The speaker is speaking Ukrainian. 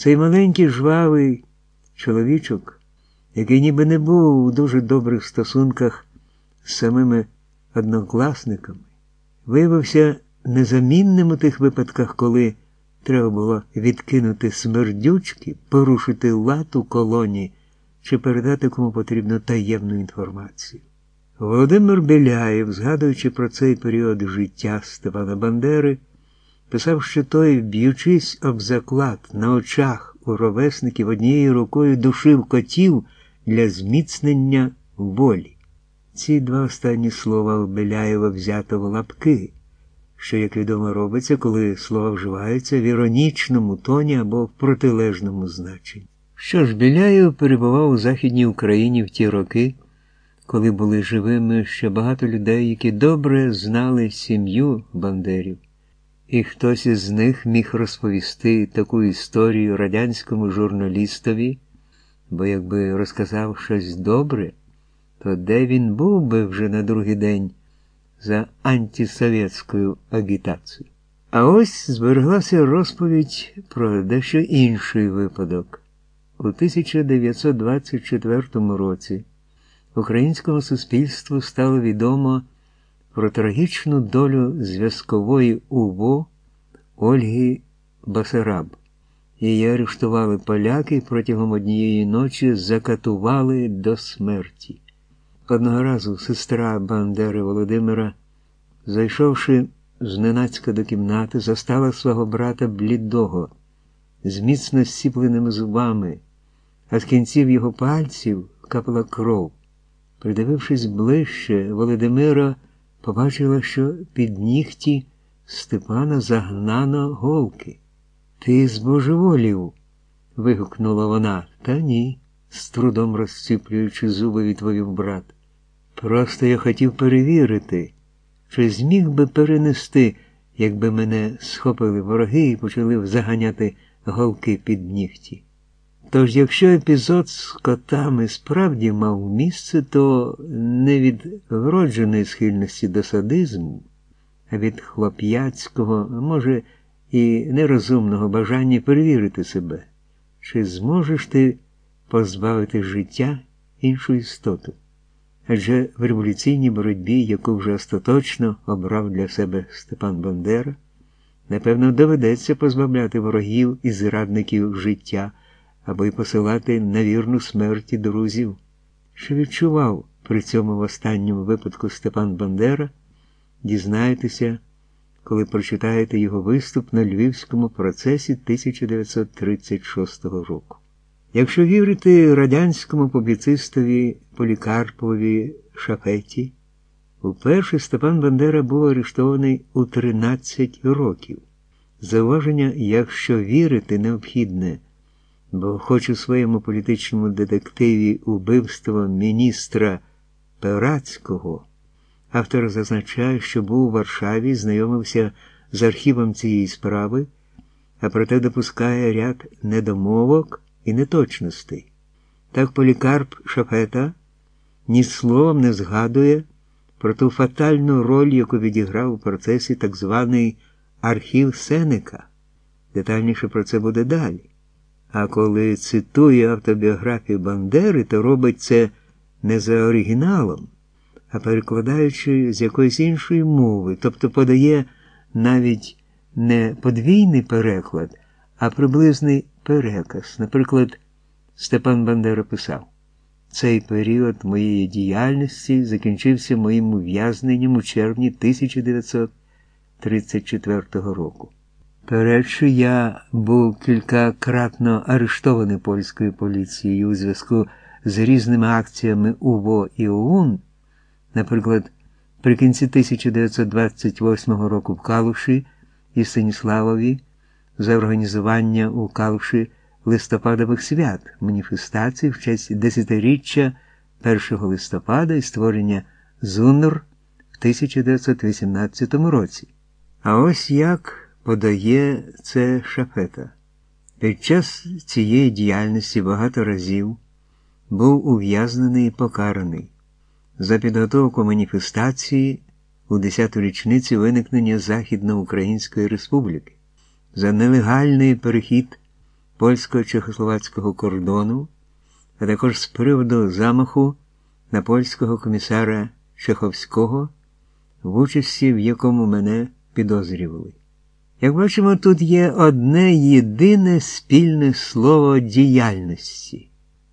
Цей маленький жвавий чоловічок, який ніби не був у дуже добрих стосунках з самими однокласниками, виявився незамінним у тих випадках, коли треба було відкинути смердючки, порушити лад у колоні чи передати кому потрібну таємну інформацію. Володимир Біляєв, згадуючи про цей період життя Степана Бандери, писав, що той, б'ючись об заклад на очах у ровесників однією рукою душив котів для зміцнення волі. Ці два останні слова у Беляєва взято в лапки, що, як відомо, робиться, коли слова вживаються в іронічному тоні або в протилежному значенні. Що ж, Біляєв перебував у Західній Україні в ті роки, коли були живими ще багато людей, які добре знали сім'ю Бандерів, і хтось із них міг розповісти таку історію радянському журналістові, бо якби розказав щось добре, то де він був би вже на другий день за антисовєтською агітацією. А ось збереглася розповідь про дещо інший випадок. У 1924 році українському суспільству стало відомо про трагічну долю зв'язкової УВО Ольги Басараб. Її арештували поляки і протягом однієї ночі закатували до смерті. Одного разу сестра Бандери Володимира, зайшовши зненацька до кімнати, застала свого брата блідого, з міцно сіпленими зубами, а з кінців його пальців капала кров. Придивившись ближче, Володимира побачила, що під нігті Степана загнано голки. Ти збожеволів. вигукнула вона. Та ні, з трудом розціплюючи зуби, відповів брат. Просто я хотів перевірити, чи зміг би перенести, якби мене схопили вороги і почали заганяти голки під нігті. Тож, якщо епізод з котами справді мав місце, то не від вродженої схильності до садизму, а від хлоп'яцького, може, і нерозумного бажання перевірити себе, чи зможеш ти позбавити життя іншу істоту. Адже в революційній боротьбі, яку вже остаточно обрав для себе Степан Бандера, напевно, доведеться позбавляти ворогів і зрадників життя або й посилати на вірну смерті друзів. Що відчував при цьому в останньому випадку Степан Бандера, дізнаєтеся, коли прочитаєте його виступ на Львівському процесі 1936 року. Якщо вірити радянському публіцистові Полікарпові Шафеті, уперше Степан Бандера був арештований у 13 років. Зауваження, якщо вірити, необхідне, бо хоч у своєму політичному детективі убивство міністра Перацького, автор зазначає, що був у Варшаві, знайомився з архівом цієї справи, а проте допускає ряд недомовок і неточностей. Так Полікарп Шафета ні словом не згадує про ту фатальну роль, яку відіграв у процесі так званий архів Сенека. Детальніше про це буде далі. А коли цитує автобіографію Бандери, то робить це не за оригіналом, а перекладаючи з якоїсь іншої мови, тобто подає навіть не подвійний переклад, а приблизний переказ. Наприклад, Степан Бандера писав: цей період моєї діяльності закінчився моїм ув'язненням у червні 1934 року. Передше я був кількакратно арештований польською поліцією у зв'язку з різними акціями УВО і ОУН, наприклад, при кінці 1928 року в Калуші і Станіславові за організування у Калуші листопадових свят, маніфестацій в честь десятиріччя 1 листопада і створення ЗУНР в 1918 році. А ось як подає це шафета. Під час цієї діяльності багато разів був ув'язнений і покараний за підготовку маніфестації у 10-ту річницю виникнення Західноукраїнської Республіки, за нелегальний перехід польсько-чехословацького кордону, а також з приводу замаху на польського комісара Чеховського, в участі в якому мене підозрювали. Як бачимо, тут є одне єдине спільне слово діяльності.